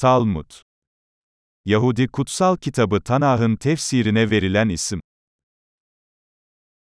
Talmud Yahudi kutsal kitabı Tanah'ın tefsirine verilen isim.